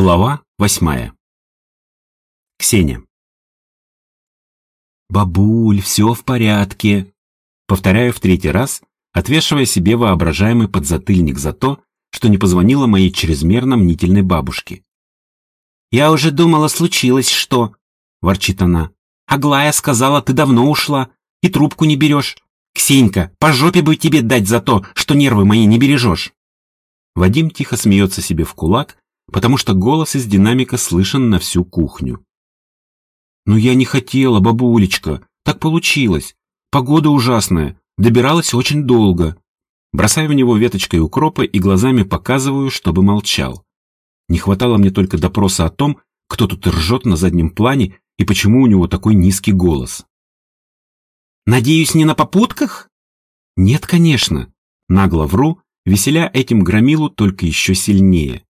Глава восьмая. Ксения. «Бабуль, все в порядке», — повторяю в третий раз, отвешивая себе воображаемый подзатыльник за то, что не позвонила моей чрезмерно мнительной бабушке. «Я уже думала, случилось что», — ворчит она. «Аглая сказала, ты давно ушла и трубку не берешь. Ксенька, по жопе бы тебе дать за то, что нервы мои не бережешь». Вадим тихо смеется себе в кулак, потому что голос из динамика слышен на всю кухню. «Ну я не хотела, бабулечка, так получилось. Погода ужасная, добиралась очень долго». Бросаю в него веточкой укропа и глазами показываю, чтобы молчал. Не хватало мне только допроса о том, кто тут ржет на заднем плане и почему у него такой низкий голос. «Надеюсь, не на попутках?» «Нет, конечно», — нагло вру, веселя этим громилу только еще сильнее.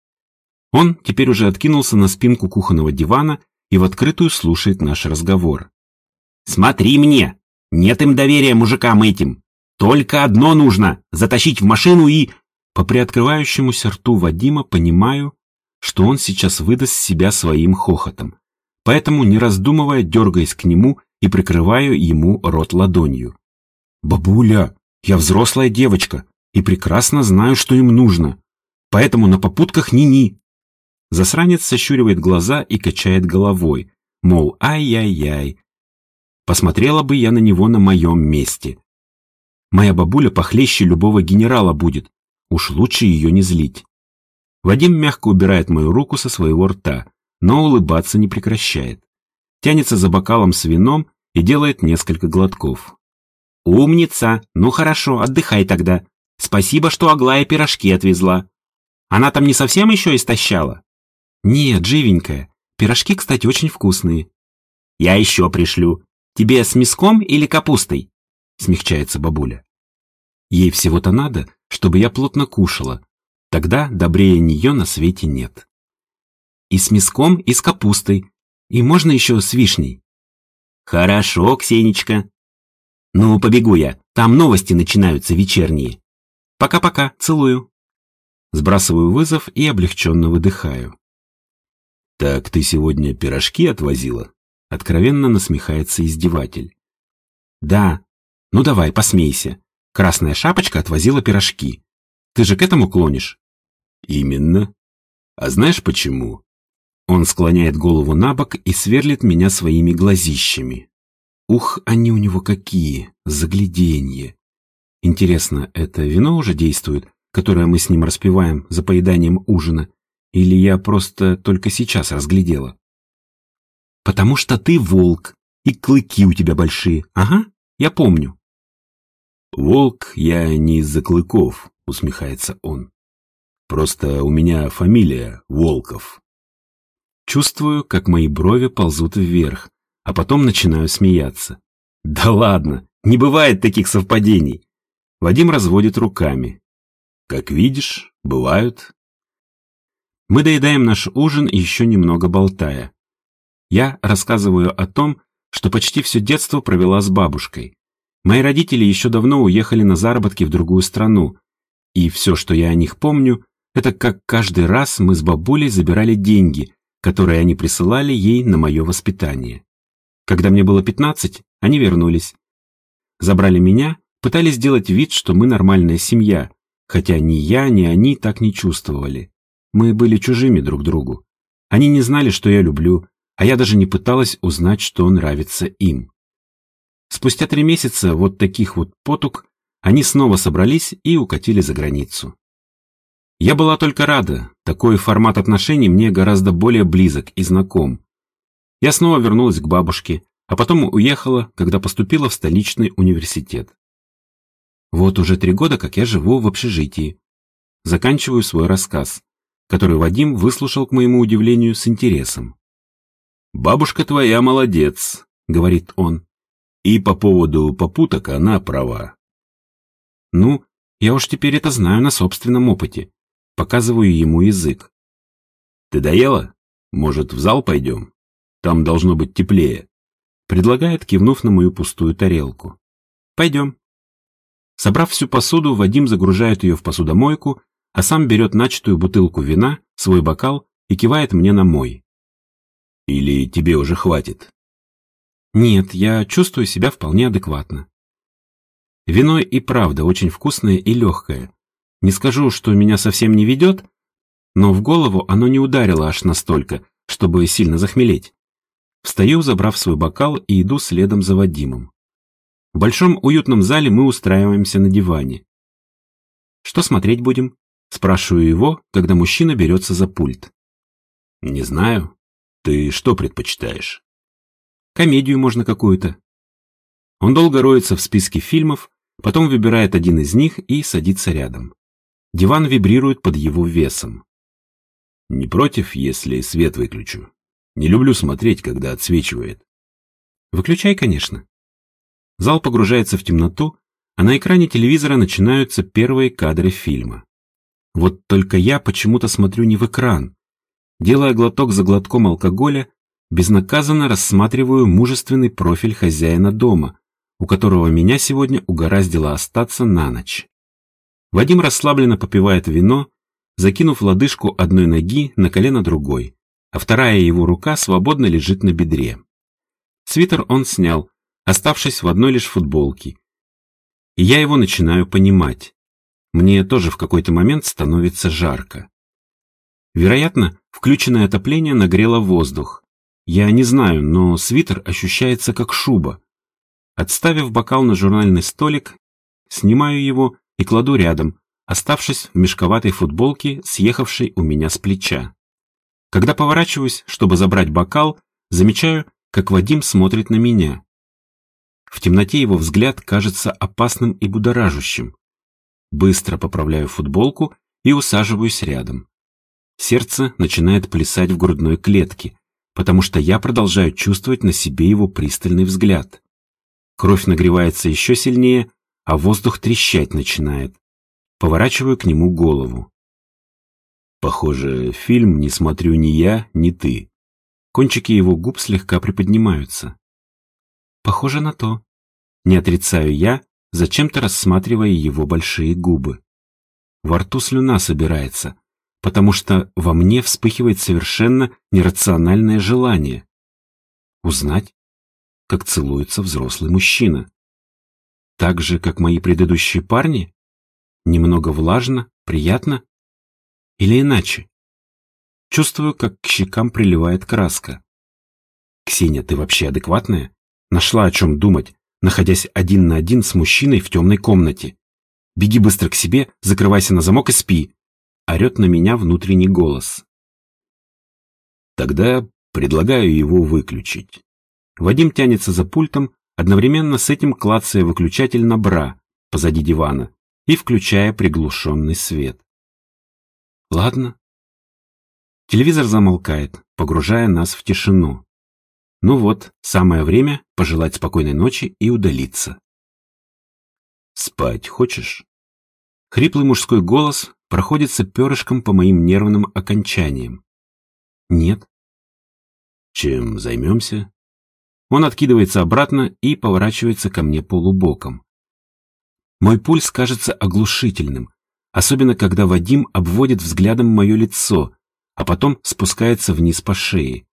Он теперь уже откинулся на спинку кухонного дивана и в открытую слушает наш разговор. «Смотри мне! Нет им доверия мужикам этим! Только одно нужно — затащить в машину и...» По приоткрывающемуся рту Вадима понимаю, что он сейчас выдаст себя своим хохотом. Поэтому, не раздумывая, дергаясь к нему и прикрываю ему рот ладонью. «Бабуля, я взрослая девочка и прекрасно знаю, что им нужно. Поэтому на попутках ни-ни. Засранец сощуривает глаза и качает головой, мол, ай-яй-яй. Посмотрела бы я на него на моем месте. Моя бабуля похлеще любого генерала будет, уж лучше ее не злить. Вадим мягко убирает мою руку со своего рта, но улыбаться не прекращает. Тянется за бокалом с вином и делает несколько глотков. «Умница! Ну хорошо, отдыхай тогда. Спасибо, что Аглая пирожки отвезла. Она там не совсем еще истощала?» «Нет, живенькая. Пирожки, кстати, очень вкусные». «Я еще пришлю. Тебе с мяском или капустой?» Смягчается бабуля. Ей всего-то надо, чтобы я плотно кушала. Тогда добрее нее на свете нет. И с мяском, и с капустой. И можно еще с вишней. Хорошо, Ксенечка. Ну, побегу я. Там новости начинаются вечерние. Пока-пока, целую. Сбрасываю вызов и облегченно выдыхаю. «Так ты сегодня пирожки отвозила?» Откровенно насмехается издеватель. «Да. Ну давай, посмейся. Красная шапочка отвозила пирожки. Ты же к этому клонишь?» «Именно. А знаешь почему?» Он склоняет голову на бок и сверлит меня своими глазищами. Ух, они у него какие, загляденье. Интересно, это вино уже действует, которое мы с ним распиваем за поеданием ужина, или я просто только сейчас разглядела? Потому что ты волк, и клыки у тебя большие. Ага, я помню. Волк я не из-за клыков, усмехается он. Просто у меня фамилия Волков. Чувствую, как мои брови ползут вверх, а потом начинаю смеяться. Да ладно, не бывает таких совпадений. Вадим разводит руками. Как видишь, бывают. Мы доедаем наш ужин, еще немного болтая. Я рассказываю о том, что почти все детство провела с бабушкой. Мои родители еще давно уехали на заработки в другую страну, и все, что я о них помню, это как каждый раз мы с бабулей забирали деньги, которые они присылали ей на мое воспитание. Когда мне было 15, они вернулись. Забрали меня, пытались сделать вид, что мы нормальная семья, хотя ни я, ни они так не чувствовали. Мы были чужими друг другу. Они не знали, что я люблю, а я даже не пыталась узнать, что нравится им. Спустя три месяца вот таких вот потуг они снова собрались и укатили за границу. Я была только рада, такой формат отношений мне гораздо более близок и знаком. Я снова вернулась к бабушке, а потом уехала, когда поступила в столичный университет. Вот уже три года, как я живу в общежитии. Заканчиваю свой рассказ который Вадим выслушал, к моему удивлению, с интересом. «Бабушка твоя молодец», — говорит он. «И по поводу попуток она права». «Ну, я уж теперь это знаю на собственном опыте. Показываю ему язык». «Ты доела? Может, в зал пойдем? Там должно быть теплее», — предлагает, кивнув на мою пустую тарелку. «Пойдем». Собрав всю посуду, Вадим загружает ее в посудомойку а сам берет начатую бутылку вина, свой бокал и кивает мне на мой. Или тебе уже хватит? Нет, я чувствую себя вполне адекватно. Вино и правда очень вкусное и легкое. Не скажу, что меня совсем не ведет, но в голову оно не ударило аж настолько, чтобы сильно захмелеть. Встаю, забрав свой бокал, и иду следом за Вадимом. В большом уютном зале мы устраиваемся на диване. «Что смотреть будем?» – спрашиваю его, когда мужчина берется за пульт. «Не знаю. Ты что предпочитаешь?» «Комедию можно какую-то». Он долго роется в списке фильмов, потом выбирает один из них и садится рядом. Диван вибрирует под его весом. «Не против, если свет выключу? Не люблю смотреть, когда отсвечивает». «Выключай, конечно». Зал погружается в темноту, а на экране телевизора начинаются первые кадры фильма. Вот только я почему-то смотрю не в экран. Делая глоток за глотком алкоголя, безнаказанно рассматриваю мужественный профиль хозяина дома, у которого меня сегодня угораздило остаться на ночь. Вадим расслабленно попивает вино, закинув лодыжку одной ноги на колено другой, а вторая его рука свободно лежит на бедре. Свитер он снял, оставшись в одной лишь футболке. И я его начинаю понимать. Мне тоже в какой-то момент становится жарко. Вероятно, включенное отопление нагрело воздух. Я не знаю, но свитер ощущается как шуба. Отставив бокал на журнальный столик, снимаю его и кладу рядом, оставшись в мешковатой футболке, съехавшей у меня с плеча. Когда поворачиваюсь, чтобы забрать бокал, замечаю, как Вадим смотрит на меня. В темноте его взгляд кажется опасным и будоражащим. Быстро поправляю футболку и усаживаюсь рядом. Сердце начинает плясать в грудной клетке, потому что я продолжаю чувствовать на себе его пристальный взгляд. Кровь нагревается еще сильнее, а воздух трещать начинает. Поворачиваю к нему голову. Похоже, фильм не смотрю ни я, ни ты. Кончики его губ слегка приподнимаются. Похоже на то. Не отрицаю я, зачем-то рассматривая его большие губы. Во рту слюна собирается, потому что во мне вспыхивает совершенно нерациональное желание. Узнать, как целуется взрослый мужчина. Так же, как мои предыдущие парни? Немного влажно, приятно? Или иначе? Чувствую, как к щекам приливает краска. «Ксения, ты вообще адекватная?» Нашла о чем думать, находясь один на один с мужчиной в темной комнате. «Беги быстро к себе, закрывайся на замок и спи!» Орет на меня внутренний голос. Тогда предлагаю его выключить. Вадим тянется за пультом, одновременно с этим клацая выключатель на бра позади дивана и включая приглушенный свет. Ладно. Телевизор замолкает, погружая нас в тишину. Ну вот, самое время пожелать спокойной ночи и удалиться. «Спать хочешь?» Хриплый мужской голос проходится перышком по моим нервным окончаниям. «Нет». «Чем займемся?» Он откидывается обратно и поворачивается ко мне полубоком. Мой пульс кажется оглушительным, особенно когда Вадим обводит взглядом мое лицо, а потом спускается вниз по шее.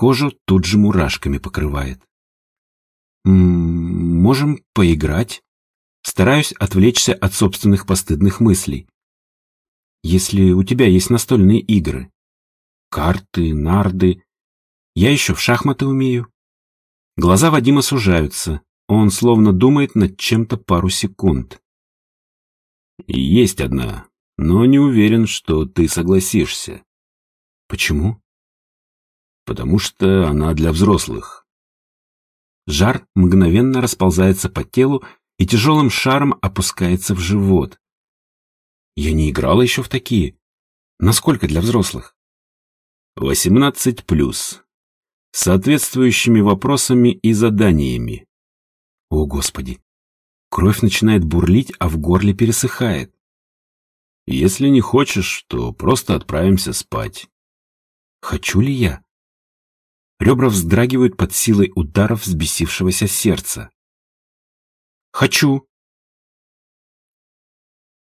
Кожу тут же мурашками покрывает. М -м, можем поиграть? Стараюсь отвлечься от собственных постыдных мыслей. Если у тебя есть настольные игры. Карты, нарды. Я еще в шахматы умею. Глаза Вадима сужаются. Он словно думает над чем-то пару секунд. Есть одна, но не уверен, что ты согласишься. Почему? Потому что она для взрослых. Жар мгновенно расползается по телу и тяжелым шаром опускается в живот. Я не играла еще в такие. Насколько для взрослых? 18 плюс. С соответствующими вопросами и заданиями. О, Господи! Кровь начинает бурлить, а в горле пересыхает. Если не хочешь, то просто отправимся спать. Хочу ли я? Ребра вздрагивают под силой ударов взбесившегося сердца. «Хочу!»